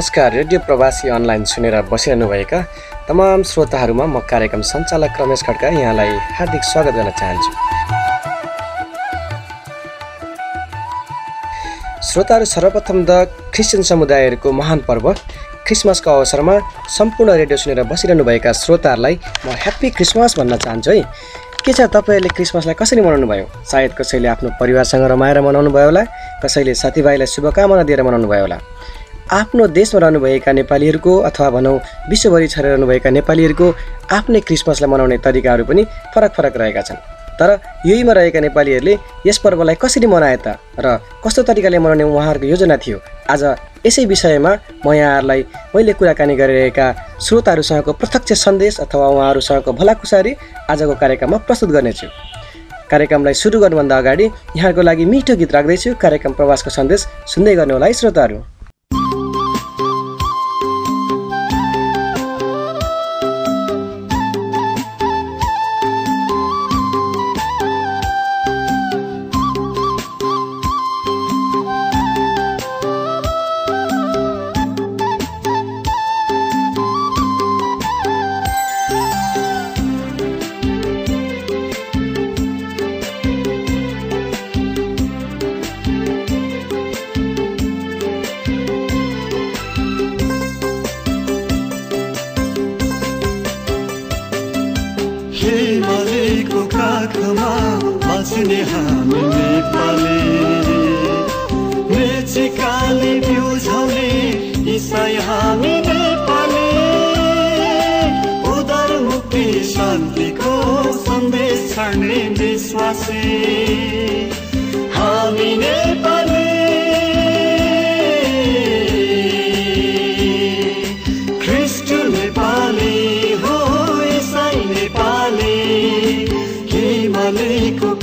नमस्कार रेडियो प्रवासी अनलाइन सुनेर बसिरहनुभएका तमाम श्रोताहरूमा म कार्यक्रम सञ्चालक रमेश खड्का यहाँलाई हार्दिक स्वागत गर्न चाहन्छु। श्रोताहरू सर्वप्रथम त क्रिस्चियन समुदायहरूको महान पर्व क्रिसमसको अवसरमा सम्पूर्ण रेडियो सुनेर बसिरहनुभएका श्रोताहरूलाई म ह्याप्पी क्रिसमस भन्न चाहन्छु है। के छ तपाईँहरूले क्रिसमसलाई कसरी मनाउनु भयो? सायद कसैले आफ्नो परिवारसँग रमाएर मनाउनु भयो होला कसैले साथीभाइलाई शुभकामना दिएर मनाउनु भयो होला। आफ्नो देशमा रहनुभएका नेपालीहरूको अथवा भनौँ विश्वभरि छरेर रहनुभएका नेपालीहरूको आफ्नै क्रिसमसलाई मनाउने तरिकाहरू पनि फरक फरक रहेका छन्। तर यहीमा रहेका नेपालीहरूले यस पर्वलाई कसरी मनाए त र कस्तो तरिकाले मनाउने उहाँहरूको योजना थियो आज यसै विषयमा म यहाँहरूलाई मैले कुराकानी गरिरहेका श्रोताहरूसँगको प्रत्यक्ष सन्देश अथवा उहाँहरूसँगको भलाकुसारी आजको कार्यक्रममा प्रस्तुत गर्नेछु। कार्यक्रमलाई सुरु गर्नुभन्दा अगाडि यहाँहरूको लागि मिठो गीत राख्दैछु। कार्यक्रम प्रवासको सन्देश सुन्दै गर्नु होला है श्रोताहरू।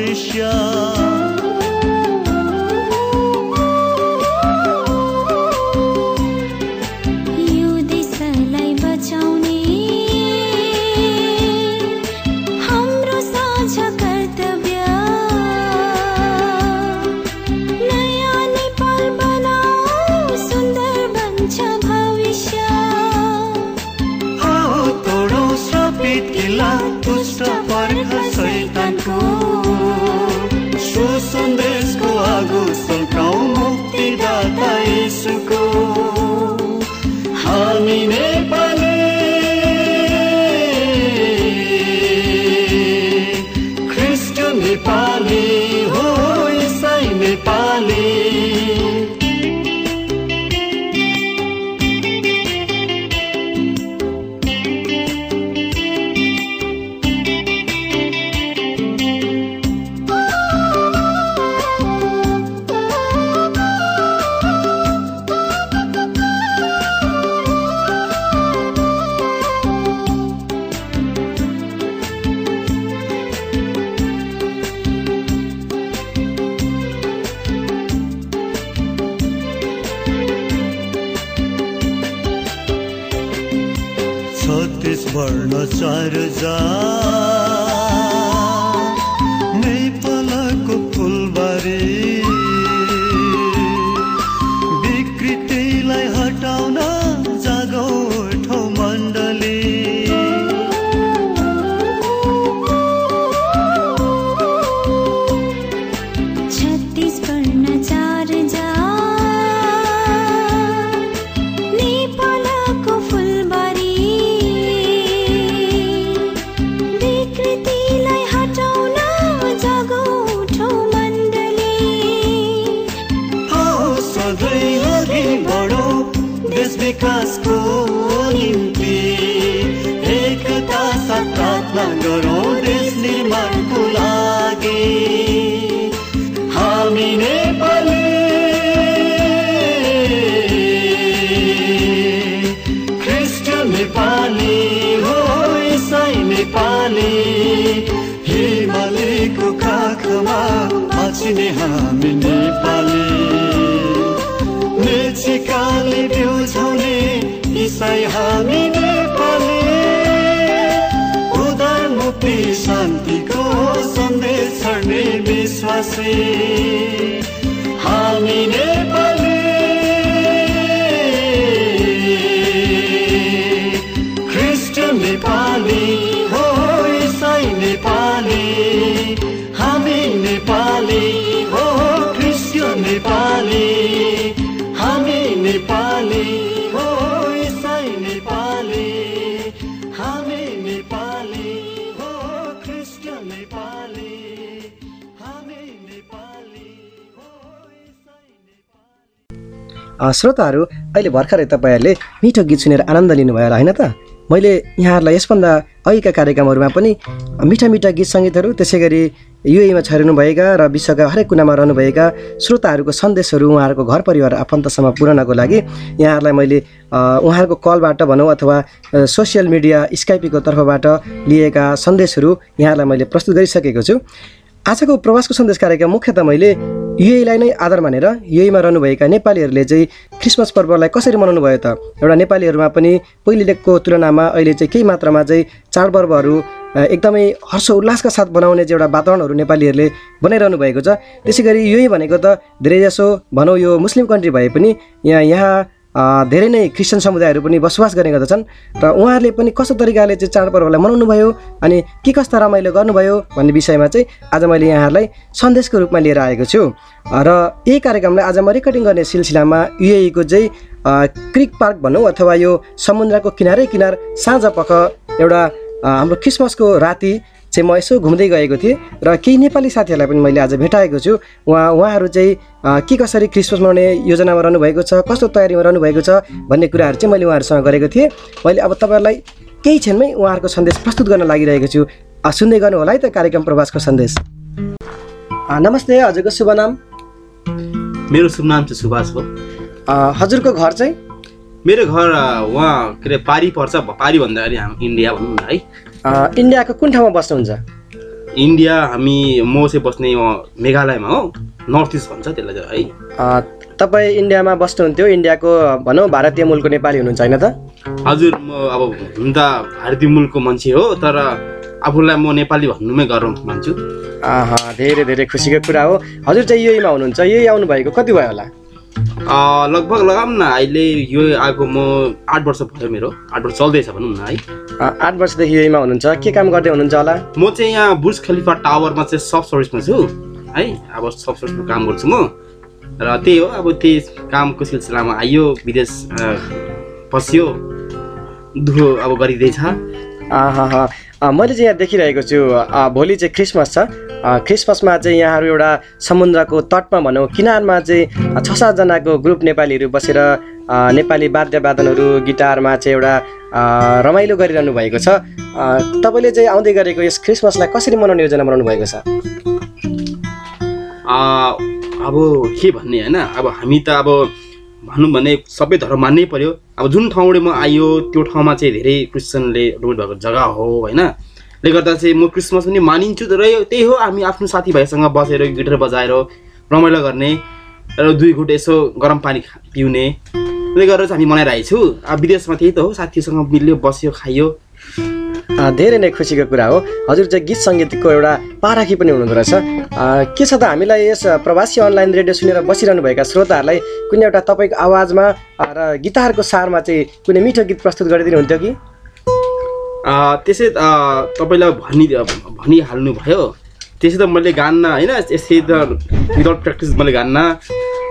perişan नेपाली मेचिकाले बिउझाउने इसाई हामी नेपाली। उदार मुक्ति शान्तिको सन्देश छर्ने विश्वासी। हामी नेपाली। क्रिस्चियन नेपाली हो इसाई नेपाली। हामी नेपाली। नेपाली हो श्रोताहरू अहिले भर्खरै तपाईँहरूले मिठो गीत सुनेर आनन्द लिनुभयो होला होइन त? मैले यहाँहरूलाई यसभन्दा अघिका कार्यक्रमहरूमा पनि मिठा मिठा गीत सङ्गीतहरू त्यसै गरी युएमा छरिनुभएका र विश्वका हरेक कुनामा रहनुभएका श्रोताहरूको सन्देशहरू उहाँहरूको घर परिवार आफन्तसम्म पुर्याउनको लागि यहाँहरूलाई मैले उहाँहरूको कलबाट भनौँ अथवा सोसियल मिडिया स्काइपीको तर्फबाट लिएका सन्देशहरू यहाँहरूलाई मैले प्रस्तुत गरिसकेको छु। आजको प्रवासको सन्देश कार्यक्रम मुख्यतः मैले युएलाई नै आधार मानेर युएमा रहनुभएका नेपालीहरूले चाहिँ क्रिसमस पर्वलाई कसरी मनाउनु भयो त? एउटा नेपालीहरूमा पनि पहिलेको तुलनामा अहिले चाहिँ केही मात्रामा चाहिँ चाडपर्वहरू एकदमै हर्ष उल्लासका साथ बनाउने चाहिँ एउटा वातावरणहरू नेपालीहरूले बनाइरहनु भएको छ। त्यसै गरी युए भनेको त धेरैजसो भनौँ यो मुस्लिम कन्ट्री भए पनि यहाँ यहाँ धेरै नै क्रिस्चियन समुदायहरू पनि बसोबास गर्ने गर्दछन् र उहाँहरूले पनि कस्तो तरिकाले चाहिँ चाडपर्वलाई मनाउनु भयो अनि के कस्ता रमाइलो गर्नुभयो भन्ने विषयमा चाहिँ आज मैले यहाँहरूलाई सन्देशको रूपमा लिएर आएको छु। र यही कार्यक्रमलाई आज म रेकर्डिङ गर्ने सिलसिलामा युएको चाहिँ क्रिक पार्क भनौँ अथवा यो समुद्रको किनारै किनार साँझ पख एउटा हाम्रो क्रिसमसको राति चाहिँ म यसो घुम्दै गएको थिएँ र केही नेपाली साथीहरूलाई पनि मैले आज भेटाएको छु। उहाँ उहाँहरू चाहिँ के कसरी क्रिसमस मनाउने योजनामा रहनुभएको छ कस्तो तयारीमा रहनुभएको छ भन्ने कुराहरू चाहिँ मैले उहाँहरूसँग गरेको थिएँ। मैले अब तपाईँहरूलाई केही क्षणमै उहाँहरूको सन्देश प्रस्तुत गर्न लागिरहेको छु। सुन्दै गर्नु होला है त कार्यक्रम प्रवासको सन्देश। नमस्ते हजुरको शुभ नाम? मेरो शुभ नाम चाहिँ सुभाष हो। हजुरको घर चाहिँ? मेरो घर उहाँ के अरे पारी पर्छ पारी भन्दाखेरि हामी इन्डिया भनौँ न है। इन्डियाको कुन ठाउँमा बस्नुहुन्छ? इन्डिया हामी म चाहिँ बस्ने मेघालयमा हो। नर्थ इस्ट भन्छ त्यसलाई है। तपाईँ इन्डियामा बस्नुहुन्थ्यो इन्डियाको भनौँ भारतीय मूलको नेपाली हुनुहुन्छ होइन त? हजुर म अब हुन त भारतीय मूलको मान्छे हो तर आफूलाई म नेपाली भन्नुमै गर्व मान्छु। आहा, धेरै धेरै खुसीको कुरा हो। हजुर चाहिँ युएमा हुनुहुन्छ यही आउनुभएको कति भयो होला? लगभग लगाऊँ न अहिले यो आएको म आठ वर्ष भयो मेरो। आठ वर्ष चल्दैछ भनौँ न है। आठ वर्षदेखि युएमा हुनुहुन्छ। के काम गर्दै हुनुहुन्छ होला? म चाहिँ यहाँ बुर्ज खलिफा टावरमा चाहिँ सब सर्भिसमा छु है। अब सब सर्भिसमा काम गर्छु म। र त्यही हो अब त्यही कामको सिलसिलामा आइयो विदेश पस्यो। दुःख अब गरिँदैछ। मैले चाहिँ यहाँ देखिरहेको छु भोलि चाहिँ क्रिसमस छ। क्रिसमसमा चाहिँ यहाँहरू एउटा समुद्रको तटमा भनौँ किनारमा चाहिँ छ सातजनाको ग्रुप नेपालीहरू बसेर नेपाली वाद्यवादनहरू गिटारमा चाहिँ एउटा रमाइलो गरिरहनु भएको छ। तपाईँले चाहिँ आउँदै गरेको यस क्रिसमसलाई कसरी मनाउने योजना बनाउनु भएको छ? अब के भन्ने होइन? अब हामी त अब भनौँ भने सबै धर्म मान्नै पर्यो। अब जुन ठाउँबाट म आयो त्यो ठाउँमा चाहिँ धेरै क्रिस्चियनले रोड भएको जग्गा हो होइन? ले गर्दा चाहिँ म क्रिसमस पनि मानिन्छु यो त्यही हो हामी आफ्नो साथीभाइसँग बसेर गिटार बजाएर रमाइलो गर्ने र दुई घुट यसो गरम पानी पिउने। त्यसले गर्दा चाहिँ हामी मनाइरहेको छु अब विदेशमा त्यही त हो साथीहरूसँग मिल्यो बस्यो खाइयो। अ, धेरै नै खुसीको कुरा हो। हजुर चाहिँ गीत सङ्गीतको एउटा पाराखी पनि हुनुहुँदो रहेछ के छ त हामीलाई यस प्रवासी अनलाइन रेडियो सुनेर बसिरहनुभएका श्रोताहरूलाई कुनै एउटा तपाईँको आवाजमा र गिटारको सारमा चाहिँ कुनै मिठो गीत प्रस्तुत गरिदिनुहुन्थ्यो कि? अ, त्यसै तपाईँलाई भनि भनिहाल्नु भयो त्यसै त मैले गान्न होइन यसै त विदाउट प्र्याक्टिस मैले गान्न।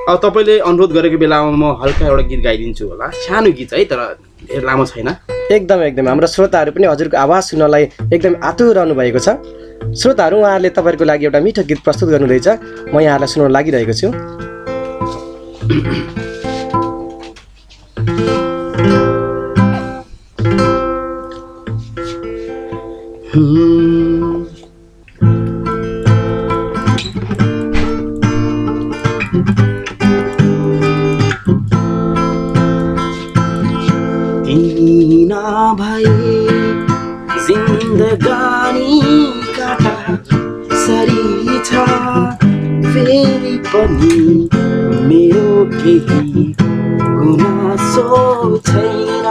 अब तपाईँले अनुरोध गरेको बेलामा म हल्का एउटा गीत गाइदिन्छु होला। सानो गीत है तर लामो छैन। एकदम एकदम। हाम्रो श्रोताहरू पनि हजुरको आवाज सुन्नलाई एकदम आतुर रहनु भएको छ। श्रोताहरू उहाँहरूले तपाईँहरूको लागि एउटा मिठो गीत प्रस्तुत गर्नुहुँदैछ। म यहाँहरूलाई सुन्न लागिरहेको छु। Hmm. पनि मेरो केही गुनासो छैन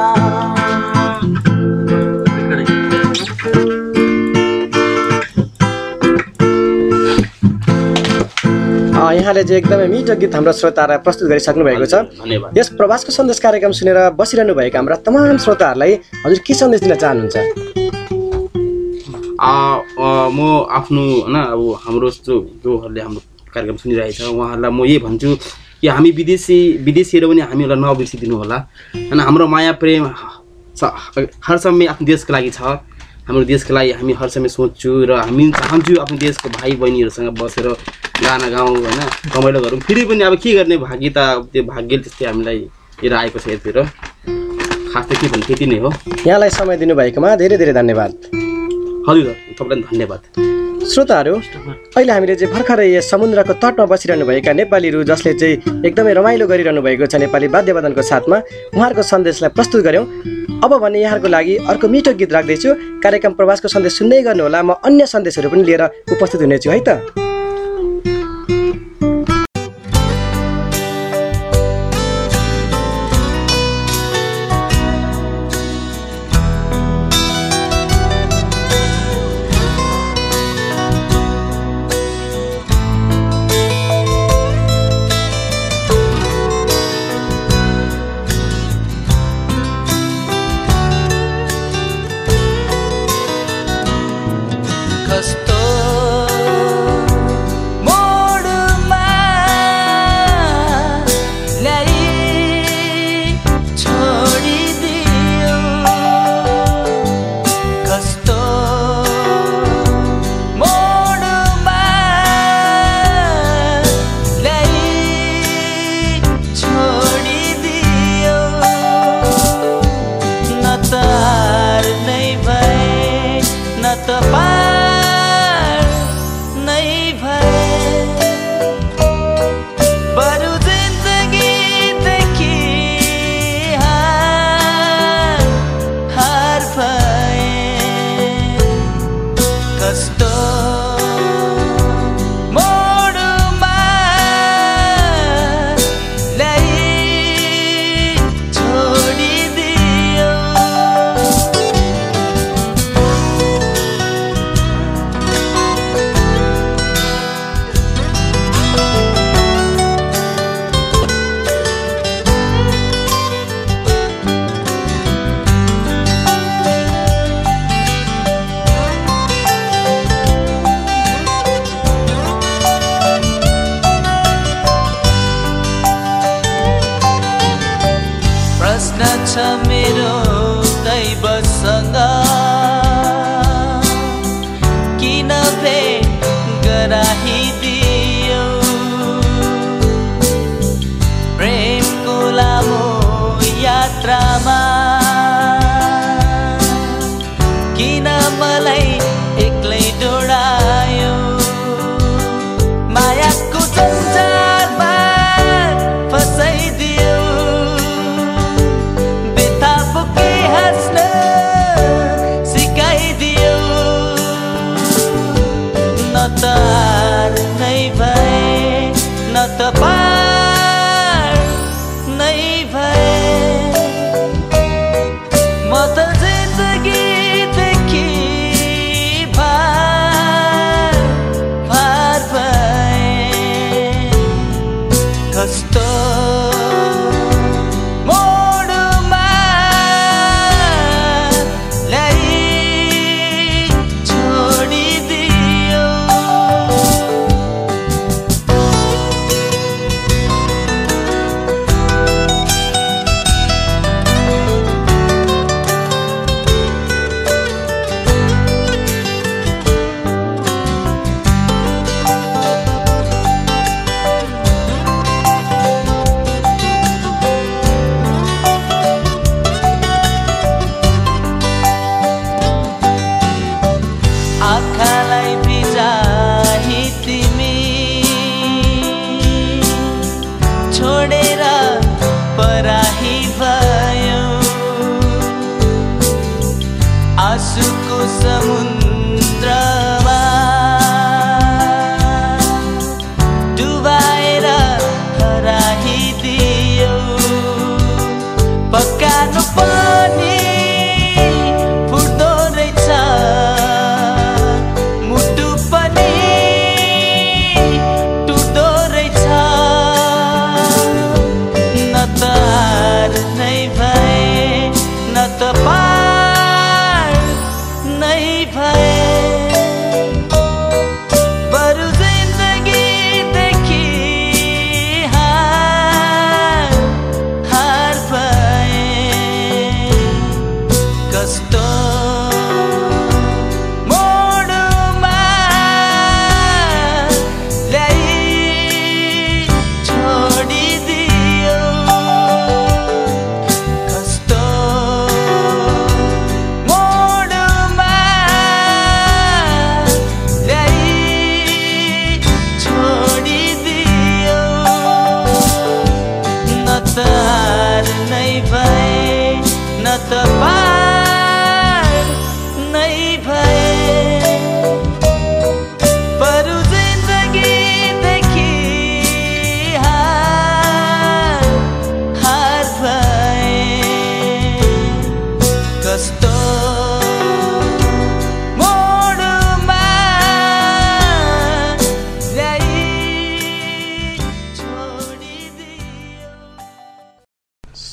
अँ, यहाँले चाहिँ एकदमै मिठो गीत हाम्रो श्रोताहरूलाई प्रस्तुत गरिसक्नु भएको छ। धन्यवाद यस प्रवासको सन्देश कार्यक्रम सुनेर बसिरहनु भएका हाम्रा तमाम श्रोताहरूलाई हजुर के सन्देश दिन चाहनुहुन्छ? म आफ्नो होइन अब हाम्रो जो जोहरूले हाम्रो कार्यक्रम सुनिरहेछ उहाँहरूलाई म यही भन्छु कि हामी विदेशी विदेशीहरू पनि हामीहरूलाई नबिर्सिदिनु होला होइन हाम्रो माया प्रेम हर समय आफ्नो देशको लागि छ। हाम्रो देशको लागि हामी हर समय सोध्छु र हामी चाहन्छु आफ्नो देशको भाइ बहिनीहरूसँग बसेर गाना गाउँ होइन रमाइलो गरौँ। फेरि पनि अब के गर्ने भाग्य त त्यो भाग्य त्यस्तै हामीलाई लिएर आएको छ यतिर खास त के भन्नु त्यति नै हो। यहाँलाई समय दिनुभएकोमा धेरै धेरै धन्यवाद। हजुर तपाईँलाई धन्यवाद। श्रोताहरू अहिले हामीले चाहिँ भर्खरै यस समुद्रको तटमा बसिरहनुभएका नेपालीहरू जसले चाहिँ एकदमै रमाइलो गरिरहनु भएको छ नेपाली वाद्यवादनको साथमा उहाँहरूको सन्देशलाई प्रस्तुत गऱ्यौँ। अब भने यहाँहरूको लागि अर्को मिठो गीत राख्दैछु। कार्यक्रम प्रवासको सन्देश सुन्दै गर्नुहोला म अन्य सन्देशहरू पनि लिएर उपस्थित हुनेछु है त? some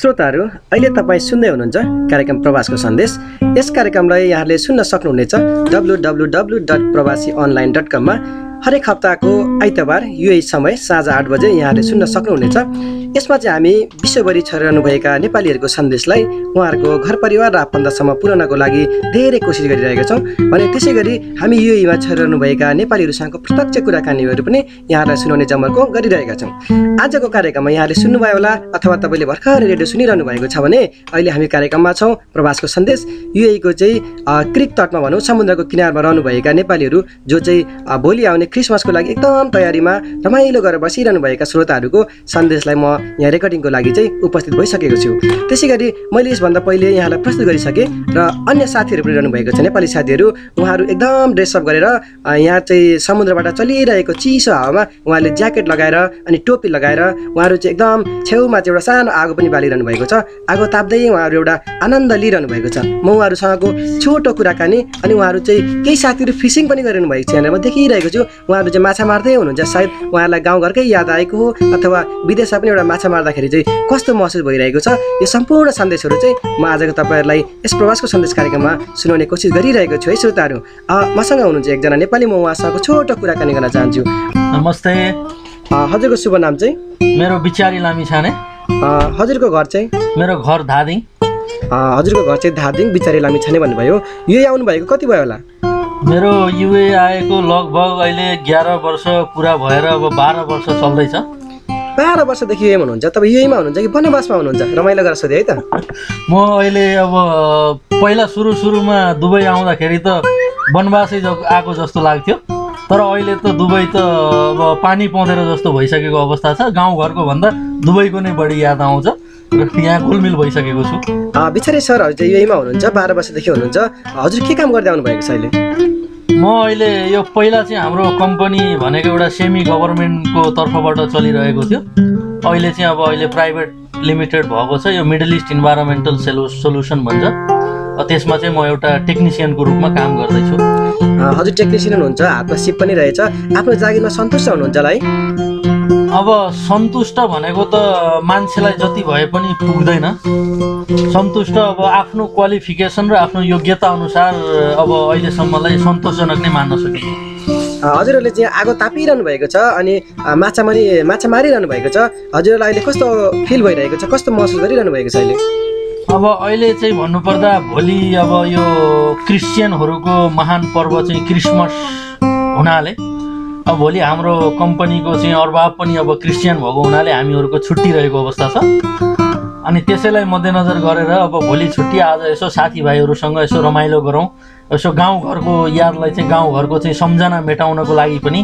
श्रोताहरू अहिले तपाईँ सुन्दै हुनुहुन्छ कार्यक्रम प्रवासको सन्देश। यस कार्यक्रमलाई यहाँले सुन्न सक्नुहुनेछ W W W dot Pravasi online dot कममा हरेक हप्ताको आइतबार युए समय साँझ आठ बजे यहाँले सुन्न सक्नुहुनेछ। यसमा चाहिँ हामी विश्वभरि छरिरहनुभएका नेपालीहरूको सन्देशलाई उहाँहरूको घर परिवार र आफन्तसम्म पुर्याउनको लागि धेरै कोसिस गरिरहेका छौँ भने त्यसै गरी हामी युएमा छरिरहनुभएका नेपालीहरूसँगको प्रत्यक्ष कुराकानीहरू पनि यहाँलाई सुनाउने जमर्को गरिरहेका छौँ। आजको कार्यक्रममा यहाँले सुन्नुभयो होला अथवा तपाईँले भर्खर रेडियो सुनिरहनु भएको छ भने अहिले हामी कार्यक्रममा छौँ। प्रवासको सन्देश युएको चाहिँ क्रिक तटमा भनौँ समुद्रको किनारमा रहनुभएका नेपालीहरू जो चाहिँ भोलि आउने क्रिसमसको लागि एकदम तयारीमा रमाइलो गरेर बसिरहनुभएका श्रोताहरूको सन्देशलाई म यहाँ रेकर्डिङको लागि चाहिँ उपस्थित भइसकेको छु। त्यसै गरी मैले यसभन्दा पहिले यहाँलाई प्रस्तुत गरिसकेँ र अन्य साथीहरू पनि रहनुभएको छ। नेपाली साथीहरू उहाँहरू एकदम ड्रेसअप गरेर यहाँ चाहिँ समुद्रबाट चलिरहेको चिसो हावामा उहाँले ज्याकेट लगाएर अनि टोपी लगाएर उहाँहरू चाहिँ एकदम छेउमा चाहिँ एउटा सानो आगो पनि बालिरहनु भएको छ। आगो ताप्दै उहाँहरू एउटा आनन्द लिइरहनु भएको छ। म उहाँहरूसँगको छोटो कुराकानी अनि उहाँहरू चाहिँ केही साथीहरू फिसिङ पनि गरिरहनु भएको छ यहाँनिर। म देखिरहेको छु उहाँहरू चाहिँ माछा मार्दै हुनुहुन्छ। सायद उहाँहरूलाई गाउँघरकै याद आएको हो अथवा विदेशमा पनि एउटा माछा मार्दाखेरि चाहिँ कस्तो महसुस भइरहेको छ यो सम्पूर्ण सन्देशहरू चाहिँ म आजको तपाईँहरूलाई यस प्रवासको सन्देश कार्यक्रममा सुनाउने कोसिस गरिरहेको छु है श्रोताहरू। मसँग हुनुहुन्छ एकजना नेपाली म उहाँसँगको छोटो कुराकानी गर्न चाहन्छु। नमस्ते। हजुरको शुभ नाम चाहिँ? मेरो बिचारी लामी छाने हजुरको घर चाहिँ? मेरो घर धादिङ। हजुरको घर चाहिँ धादिङ बिचारी लामी छाने भन्नुभयो। यो आउनु भएको कति भयो होला? मेरो युए आएको लगभग अहिले एघार वर्ष पुरा भएर अब बाह्र वर्ष चल्दैछ। बाह्र वर्षदेखि युएमा हुनुहुन्छ तपाईँ युएमा हुनुहुन्छ कि वनवासमा हुनुहुन्छ? रमाइलो गरेर सोधेँ है त। म अहिले अब पहिला सुरु सुरुमा दुबई आउँदाखेरि त वनवासै ज आएको जस्तो लाग्थ्यो। तर अहिले त दुबई त अब पानी पँधेर जस्तो भइसकेको अवस्था छ। गाउँघरको भन्दा दुबईको नै बढी याद आउँछ र यहाँ घुलमिल भइसकेको छु। बिचारी सरहरू चाहिँ युएमा हुनुहुन्छ बाह्र वर्षदेखि हुनुहुन्छ। हजुर के काम गर्दै आउनुभएको छ अहिले? म अहिले यो पहिला चाहिँ हाम्रो कम्पनी भनेको एउटा सेमी गभर्मेन्टको तर्फबाट चलिरहेको थियो। अहिले चाहिँ अब अहिले प्राइभेट लिमिटेड भएको छ यो मिडल इस्ट इन्भाइरोमेन्टल सेलु सोल्युसन भन्छ। त्यसमा चाहिँ म एउटा टेक्निसियनको रूपमा काम गर्दैछु। हजुर टेक्निसियन हुनुहुन्छ हातमा सिप पनि रहेछ। आफ्नो जागिरमा सन्तुष्ट हुनुहुन्छ होला है? अब सन्तुष्ट भनेको त मान्छेलाई जति भए पनि पुग्दैन। सन्तुष्ट अब आफ्नो क्वालिफिकेसन र आफ्नो योग्यता अनुसार अब अहिलेसम्मलाई सन्तोषजनक नै मान्न सकिन्छ। हजुरहरूले चाहिँ आगो तापिरहनु भएको छ अनि माछा मारि माछा मारिरहनु भएको छ। हजुरहरूलाई अहिले कस्तो फिल भइरहेको छ? कस्तो महसुस गरिरहनु भएको छ अहिले? अब अहिले चाहिँ भन्नुपर्दा भोलि अब यो क्रिस्चियनहरूको महान पर्व चाहिँ क्रिसमस हुनाले अब भोलि हाम्रो कम्पनीको चाहिँ अर्बाब पनि अब क्रिस्चियन भएको हुनाले हामीहरूको छुट्टी रहेको अवस्था छ। अनि त्यसैलाई मध्यनजर गरेर अब भोलि छुट्टी आज यसो साथीभाइहरूसँग यसो रमाइलो गरौँ। यसो गाउँघरको यादलाई चाहिँ गाउँघरको चाहिँ सम्झना मेटाउनको लागि पनि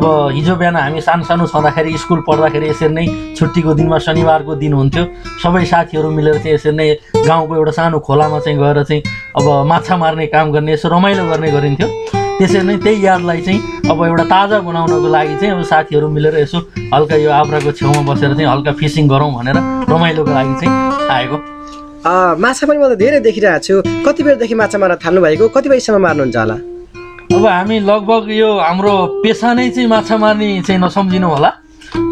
अब हिजो बिहान हामी सानो सानो छँदाखेरि स्कुल पढ्दाखेरि यसरी नै छुट्टीको दिनमा शनिबारको दिन हुन्थ्यो। सबै साथीहरू मिलेर चाहिँ यसरी नै गाउँको एउटा सानो खोलामा चाहिँ गएर चाहिँ अब माछा मार्ने काम गर्ने यसो रमाइलो गर्ने गरिन्थ्यो। त्यसरी नै त्यही यादलाई चाहिँ अब एउटा ताजा बनाउनको लागि चाहिँ अब साथीहरू मिलेर यसो हल्का यो आब्राको छेउमा बसेर चाहिँ हल्का फिसिङ गरौँ भनेर रमाइलोको लागि चाहिँ आएको। माछा पनि म त धेरै देखिरहेको छु। कति बेरदेखि माछा मार्न थाल्नु भएको कति बजीसम्म मार्नुहुन्छ होला? अब हामी लगभग यो हाम्रो पेसा नै चाहिँ माछा मार्ने चाहिँ नसम्झिनु होला।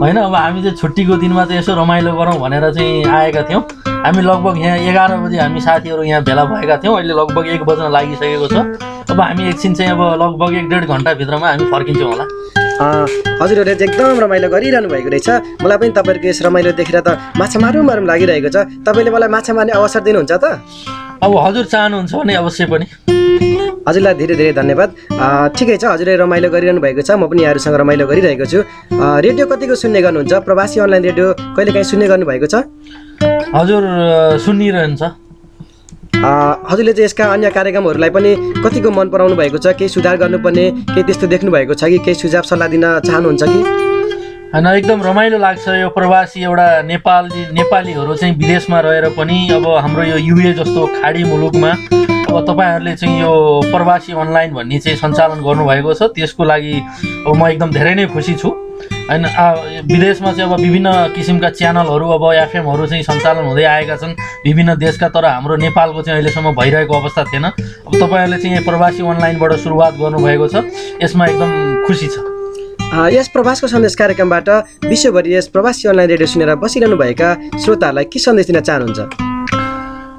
होइन अब हामी चाहिँ छुट्टीको दिनमा चाहिँ यसो रमाइलो गरौँ भनेर चाहिँ आएका थियौँ। हामी लगभग यहाँ एघार बजी हामी साथीहरू यहाँ भेला भएका थियौँ। अहिले लगभग एक बज्न लागिसकेको छ। अब हामी एकछिन चाहिँ अब लगभग एक डेढ घन्टाभित्रमा हामी फर्किन्छौँ होला। हजुरहरूले चाहिँ एकदम रमाइलो गरिरहनु भएको रहेछ। मलाई पनि तपाईँहरूको यस रमाइलो देखेर त माछा मारौँ मारौँ लागिरहेको छ। तपाईँले मलाई माछा मार्ने अवसर दिनुहुन्छ त? अब हजुर चाहनुहुन्छ भने अवश्य पनि। हजुरलाई धेरै धेरै धन्यवाद। ठिकै छ हजुरले रमाइलो गरिरहनु भएको छ। म पनि यहाँहरूसँग रमाइलो गरिरहेको छु। रेडियो कतिको सुन्ने गर्नुहुन्छ? प्रवासी अनलाइन रेडियो कहिले काहीँ सुन्ने गर्नुभएको छ? हजुर सुनिरहन्छ हजुरले चाहिँ यसका अन्य कार्यक्रमहरूलाई पनि कतिको मन पराउनु भएको छ केही सुधार गर्नुपर्ने केही त्यस्तो देख्नु भएको छ कि केही सुझाव सल्लाह दिन चाहनुहुन्छ कि? होइन एकदम रमाइलो लाग्छ यो प्रवासी एउटा नेपाली नेपालीहरू चाहिँ विदेशमा रहेर पनि अब हाम्रो यो युए जस्तो खाडी मुलुकमा अब तपाईँहरूले चाहिँ यो प्रवासी अनलाइन भन्ने चाहिँ सञ्चालन गर्नुभएको छ त्यसको लागि अब म एकदम धेरै नै खुसी छु। होइन विदेशमा चाहिँ अब विभिन्न किसिमका च्यानलहरू अब एफएमहरू चाहिँ सञ्चालन हुँदै आएका छन्। विभिन्न देशका तर हाम्रो नेपालको चाहिँ अहिलेसम्म भइरहेको अवस्था थिएन। अब तपाईँहरूले चाहिँ यो प्रवासी अनलाइनबाट सुरुवात गर्नुभएको छ यसमा एकदम खुसी छ। यस प्रवासको सन्देश कार्यक्रमबाट विश्वभरि यस प्रवासी अनलाइन रेडियो सुनेर बसिरहनुभएका श्रोताहरूलाई के सन्देश दिन चाहनुहुन्छ?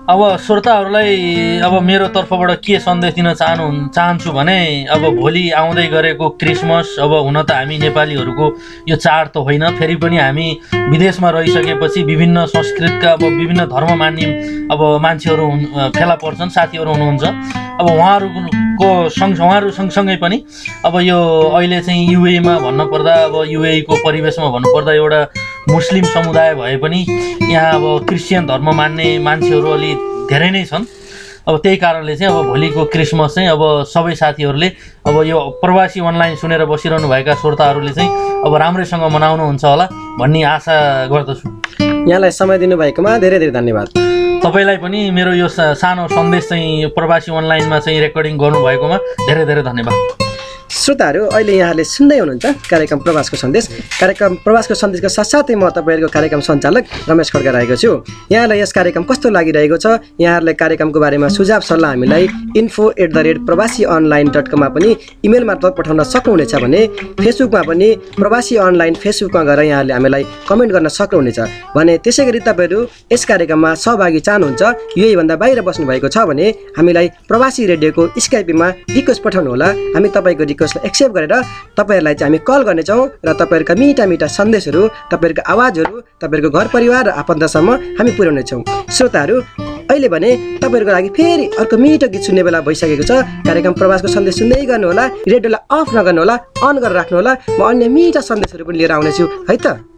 अब श्रोताहरूलाई अब मेरो तर्फबाट के सन्देश दिन चाहनु चाहन्छु भने अब भोलि आउँदै गरेको क्रिसमस अब हुन त हामी नेपालीहरूको यो चाड त होइन फेरि पनि हामी विदेशमा रहिसकेपछि विभिन्न संस्कृतका अब विभिन्न धर्म मान्ने अब मान्छेहरू फेला पर्छन् साथीहरू हुनुहुन्छ। अब उहाँहरूको सँग उहाँहरू सँगसँगै पनि अब यो अहिले चाहिँ युएमा भन्नुपर्दा अब युएको परिवेशमा भन्नुपर्दा एउटा मुस्लिम समुदाय भए पनि यहाँ अब क्रिस्चियन धर्म मान्ने मान्छेहरू अलि धेरै नै छन्। अब त्यही कारणले चाहिँ अब भोलिको क्रिसमस चाहिँ अब सबै साथीहरूले अब यो प्रवासी अनलाइन सुनेर बसिरहनु भएका श्रोताहरूले चाहिँ अब राम्रैसँग मनाउनुहुन्छ होला भन्ने आशा गर्दछु। यहाँलाई समय दिनुभएकोमा धेरै धेरै धन्यवाद। तपाईँलाई पनि मेरो यो सानो सन्देश चाहिँ यो प्रवासी अनलाइनमा चाहिँ रेकर्डिङ गर्नुभएकोमा धेरै धेरै धन्यवाद। श्रोताहरू अहिले यहाँहरूले सुन्दै हुनुहुन्छ कार्यक्रम प्रवासको सन्देश। कार्यक्रम प्रवासको सन्देशको साथसाथै म तपाईँहरूको कार्यक्रम सञ्चालक रमेश खड्का रहेको छु। यहाँलाई यस कार्यक्रम कस्तो लागिरहेको छ यहाँहरूले कार्यक्रमको बारेमा सुझाव सल्लाह हामीलाई info at the rate Pravasi online dot कममा पनि इमेल मार्फत पठाउन सक्नुहुनेछ भने फेसबुकमा पनि प्रवासी अनलाइन फेसबुकमा गएर यहाँहरूले हामीलाई कमेन्ट गर्न सक्नुहुनेछ। भने त्यसै गरी तपाईँहरू यस कार्यक्रममा सहभागी चाहनुहुन्छ यहीभन्दा बाहिर बस्नुभएको छ भने हामीलाई प्रवासी रेडियोको स्काइपीमा रिक्वेस्ट पठाउनुहोला। हामी तपाईँको रिक्वेस्टलाई एक्सेप्ट गरेर तपाईँहरूलाई चाहिँ हामी कल गर्नेछौँ र तपाईँहरूका मिठा मिठा सन्देशहरू तपाईँहरूको आवाजहरू तपाईँहरूको घर परिवार र आफन्तसम्म हामी पुर्याउनेछौँ। श्रोताहरू अहिले भने तपाईँहरूको लागि फेरि अर्को मिठो गीत सुन्ने बेला भइसकेको छ। कार्यक्रम प्रवासको सन्देश सुन्दै गर्नुहोला रेडियोलाई अफ नगर्नुहोला अन गरेर राख्नुहोला। म अन्य मिठा सन्देशहरू पनि लिएर आउनेछु है त?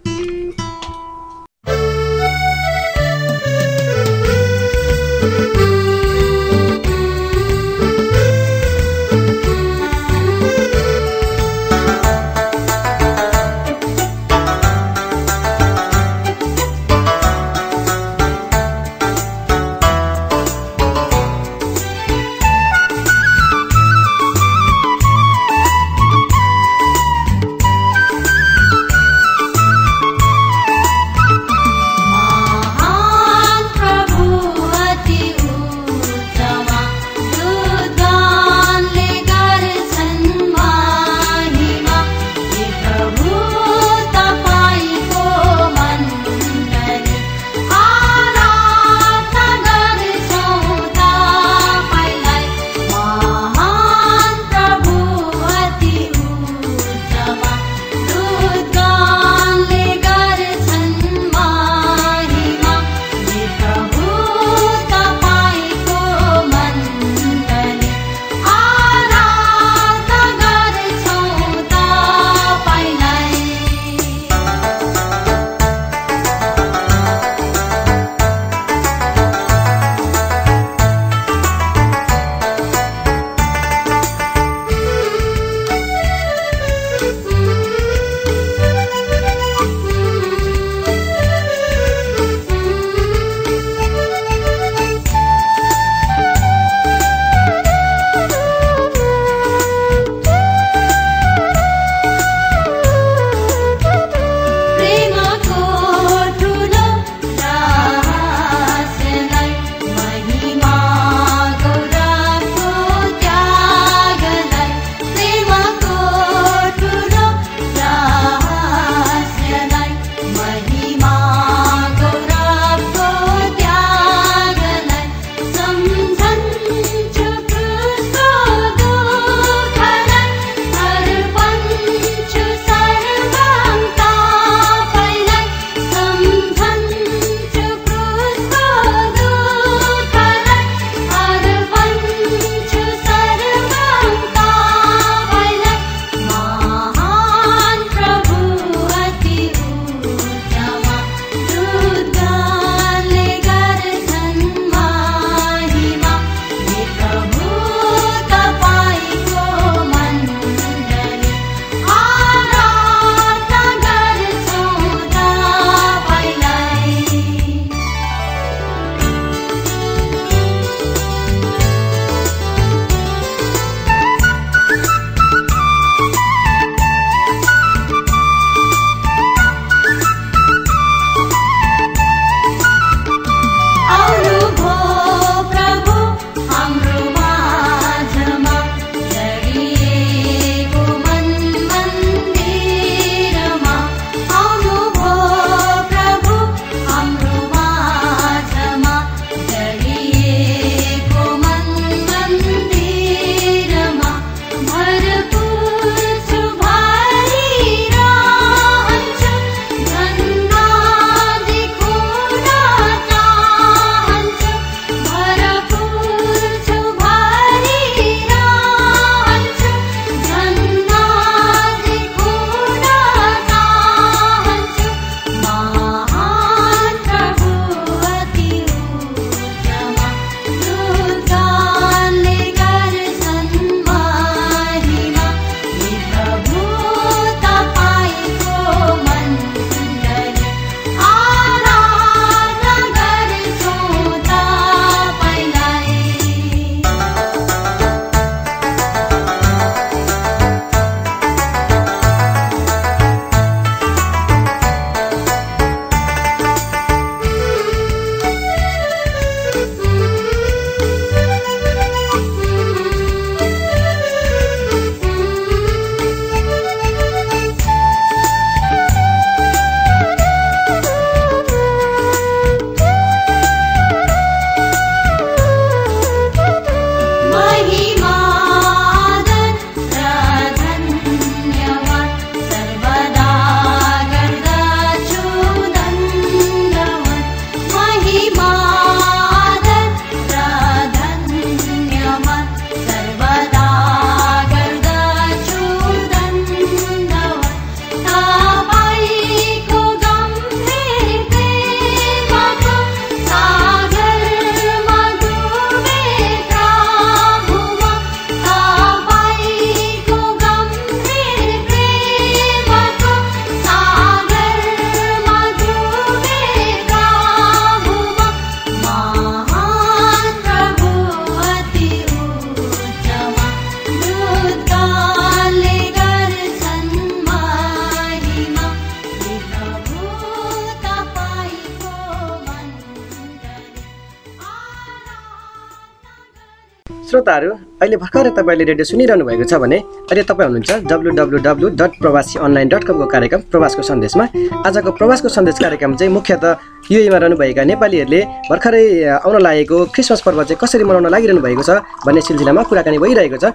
श्रोताहरू अहिले भर्खरै तपाईँले रेडियो सुनिरहनु भएको छ भने अहिले तपाईँ हुनुहुन्छ W W W dot Pravasi online dot कमको कार्यक्रम प्रवासको सन्देशमा। आजको प्रवासको सन्देश कार्यक्रम चाहिँ मुख्यतः युएमा रहनुभएका नेपालीहरूले भर्खरै आउन लागेको क्रिसमस पर्व चाहिँ कसरी मनाउन लागिरहनु भएको छ भन्ने सिलसिलामा कुराकानी भइरहेको छ।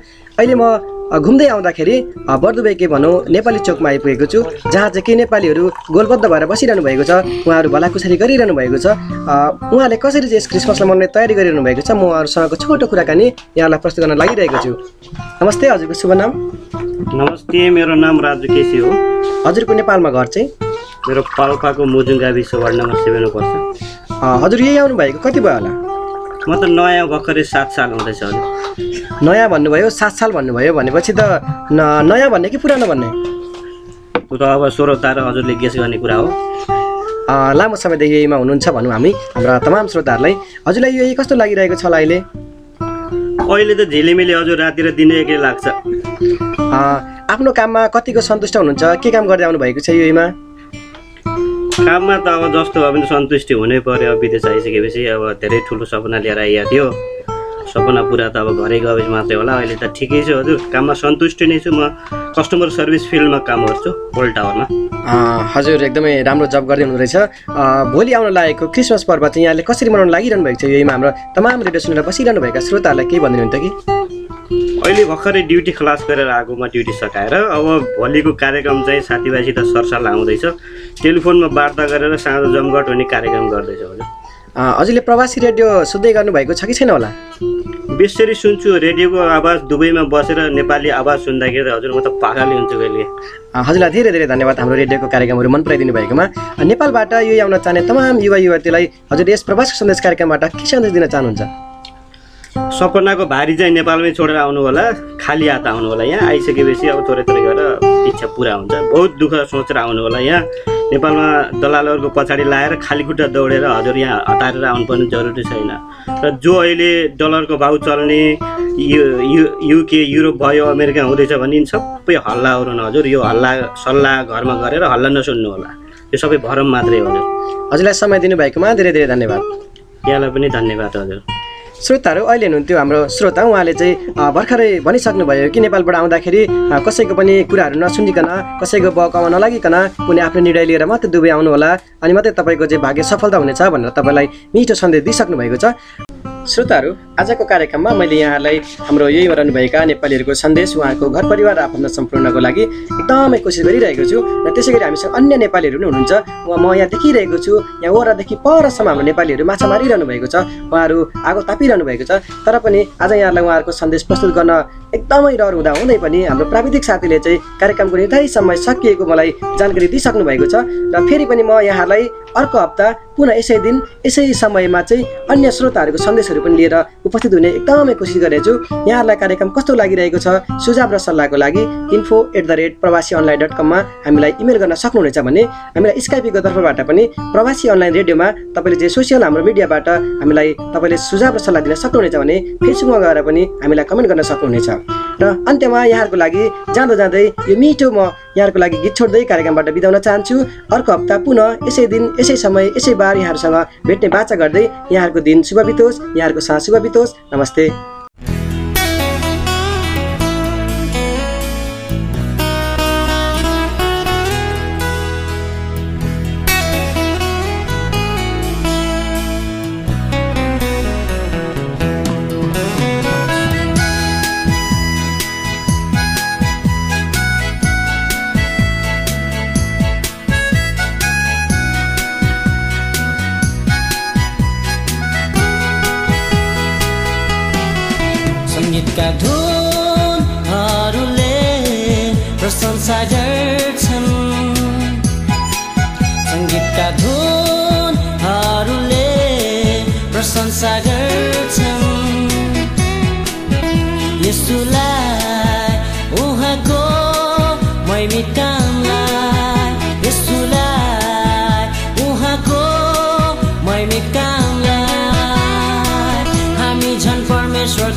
अहिले म घुम्दै आउँदाखेरि बर्दुबेके भनौँ नेपाली चोकमा आइपुगेको छु जहाँ चाहिँ केही नेपालीहरू गोलबद्ध भएर बसिरहनु भएको छ उहाँहरू भलाकुसारी गरिरहनु भएको छ। उहाँले कसरी चाहिँ यस क्रिसमसलाई मनाउने तयारी गरिरहनु भएको छ म उहाँहरूसँगको छोटो कुराकानी यहाँलाई प्रस्तुत गर्न लागिरहेको छु। नमस्ते हजुरको शुभ नाम? नमस्ते मेरो नाम राजु केसी हो। हजुरको नेपालमा घर चाहिँ? मेरो पाल्पाको मुजुङ गाविस वार्ड नम्बर सेभेनमा पर्छ हजुर यही आउनु भएको कति भयो होला? म त नयाँ भर्खरै सात साल हुँदैछ हजुर नयाँ भन्नुभयो सात साल भन्नुभयो भनेपछि त न नयाँ भन्ने कि पुरानो भन्ने? त अब श्रोता र हजुरले गेस गर्ने कुरा हो। लामो समयदेखि यहीमा हुनुहुन्छ भनौँ हामी हाम्रा तमाम श्रोताहरूलाई। हजुरलाई यही कस्तो लागिरहेको छ होला अहिले? अहिले त झिलिमिली हजुर राति र दिन एकै लाग्छ। आफ्नो काममा कतिको सन्तुष्ट हुनुहुन्छ? के काम गर्दै आउनु भएको छ यहीमा? काममा त अब जस्तो भए पनि सन्तुष्टि हुनै अब विदेश आइसकेपछि अब धेरै ठुलो सपना लिएर आइएको थियो। सपना पुरा त अब घरै गएपछि मात्रै होला अहिले त ठिकै छु हजुर। काममा सन्तुष्टि नै छु म कस्टमर सर्भिस फिल्डमा काम गर्छु होल टावरमा हजुर एकदमै राम्रो जब गर्दै हुनुहुँदैछ। अ, भोलि आउन लागेको क्रिसमस पर्व चाहिँ यहाँले कसरी मनाउन लागिरहनु भएको छ यहीमा हाम्रो तमाम रेडियो सुनेर बसिरहनु भएका श्रोताहरूलाई केही भनिदिनु त कि? अहिले भर्खरै ड्युटी क्लास गरेर आएको म ड्युटी सकाएर अब भोलिको कार्यक्रम चाहिँ साथीभाइसित सरसल्लाह आउँदैछ टेलिफोनमा वार्ता गरेर साँझ जमघट हुने कार्यक्रम गर्दैछ अ, हजुरले प्रवासी रेडियो सुन्दै गर्नुभएको छ कि छैन होला? बेसरी सुन्छु रेडियोको आवाज दुबईमा बसेर नेपाली आवाज सुन्दाखेरि हजुर म त पागलै हुन्छु कहिले। हजुरलाई धेरै धेरै धन्यवाद हाम्रो रेडियोको कार्यक्रमहरू मन पराइदिनु भएकोमा। नेपालबाट यो आउन चाहने तमाम युवा युवतीलाई हजुर यस प्रवासको सन्देश कार्यक्रमबाट के सन्देश दिन चाहनुहुन्छ? सपनाको भारी चाहिँ नेपालमै छोडेर आउनु होला खाली हात आउनु होला यहाँ। आइसकेपछि अब थोरै थोरै गरेर इच्छा पुरा हुन्छ। बहुत दुःख सोचेर आउनु होला यहाँ। नेपालमा दलालहरूको पछाडि लाएर खाली खुट्टा दौडेर हजुर यहाँ हतारेर आउनुपर्ने जरुरी छैन। र जो अहिले डलरको भाउ चल्ने यु यु- युके युरोप भयो अमेरिका हुँदैछ भने सबै हल्लाहरू न हजुर। यो हल्ला सल्लाह घरमा गरेर हल्ला नसुन्नु होला यो सबै भरम मात्रै हो हजुर। हजुरलाई समय दिनुभएकोमा धेरै धेरै धन्यवाद। यहाँलाई पनि धन्यवाद हजुर। श्रोताहरू अहिले हुनुहुन्थ्यो हाम्रो श्रोता उहाँले चाहिँ भर्खरै भनिसक्नुभयो कि नेपालबाट आउँदाखेरि कसैको पनि कुराहरू नसुनिकन कसैको बहकाउमा नलागिकन कुनै आफ्नो निर्णय लिएर मात्रै दुबई आउनु होला अनि मात्रै तपाईँको चाहिँ भाग्य सफलता हुनेछ भनेर तपाईँलाई मिठो सन्देश दिइसक्नु भएको छ। श्रोताहरू आजको कार्यक्रममा मैले यहाँहरूलाई हाम्रो यहीमा रहनुभएका नेपालीहरूको सन्देश उहाँको घर परिवार आफन्त सम्पूर्णको लागि एकदमै कोसिस गरिरहेको छु र त्यसै गरी हामीसँग अन्य नेपालीहरू पनि हुनुहुन्छ। उहाँ म यहाँ देखिरहेको छु। यहाँ ओरादेखि परसम्म हाम्रो नेपालीहरू माछा मारिरहनु भएको छ। उहाँहरू आगो तापिरहनु भएको छ। तर पनि आज यहाँलाई उहाँहरूको सन्देश प्रस्तुत गर्न एकदमै डर हुँदा हुँदै पनि हाम्रो प्राविधिक साथीले चाहिँ कार्यक्रमको निर्धारित समय सकिएको मलाई जानकारी दिइसक्नु भएको छ। र फेरि पनि म यहाँहरूलाई अर्को हप्ता पुनः यसै दिन यसै समयमा चाहिँ अन्य श्रोताहरूको सन्देशहरू पनि लिएर उपस्थित हुने एकदमै कोसिस गर्नेछु यहाँहरूलाई कार्यक्रम कस्तो लागिरहेको छ सुझाव र सल्लाहको लागि info at the rate Pravasi online dot कममा हामीलाई इमेल गर्न सक्नुहुनेछ भने हामीलाई स्काइपीको तर्फबाट पनि प्रवासी अनलाइन रेडियोमा तपाईँले चाहिँ सोसियल हाम्रो मिडियाबाट हामीलाई तपाईँले सुझाव र सल्लाह दिन सक्नुहुनेछ भने फेसबुकमा गएर पनि हामीलाई कमेन्ट गर्न सक्नुहुनेछ। र अन्त्यमा यहाँहरूको लागि जाँदो जाँदै यो मिठो म यहाँहरूको लागि गीत छोड्दै कार्यक्रमबाट बिताउन चाहन्छु। अर्को हप्ता पुनः यसै दिन यसै समय यसै बार यहाँहरूसँग भेट्ने बाचा गर्दै यहाँहरूको दिन शुभ बितोस् यहाँहरूको साँझ शुभ बितोस् नमस्ते। सङ्गीतका धुनहरूले प्रशंसा गर्छन्। सङ्गीतका धुनहरूले प्रशंसा गर्छन्। यसुलाई उहाँको मैमी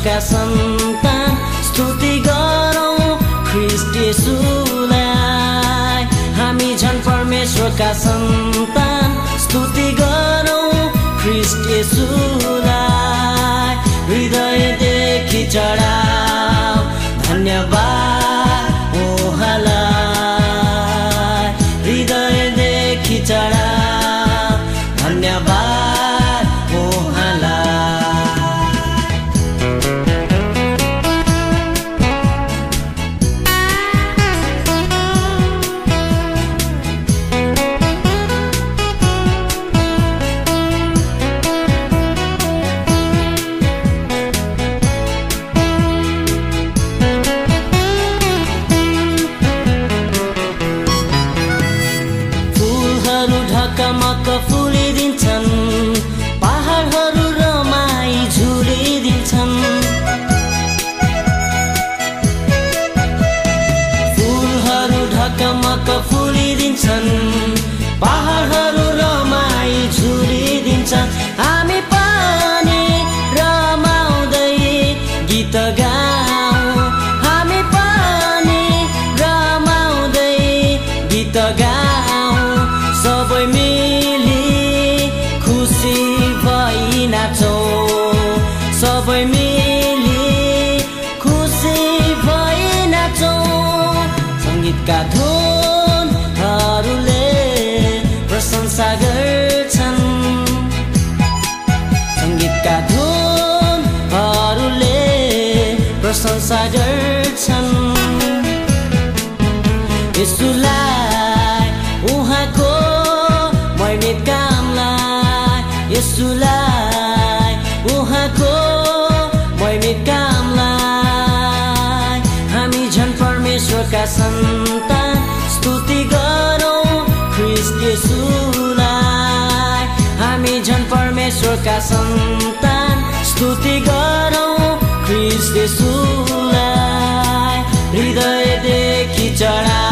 परमेश्वरका सन्तान स्तुति गरौँ ख्रिस्टेसुलाई हामी झन् परमेश्वरका सन्तान स्तुति गरौँ ख्रिस्टेसुलाई हृदयदेखि चढा धन्यवाद। यसुलाई उहाँको मैले कामलाई। हामी झन् परमेश्वरका सन्तान स्तुति गरौँ ख्रिस्ट यसुलाई। हामी झन् परमेश्वरका सन्तान स्तुति गरौँ ख्रिस्ट यसुलाई। हृदयदेखि चढा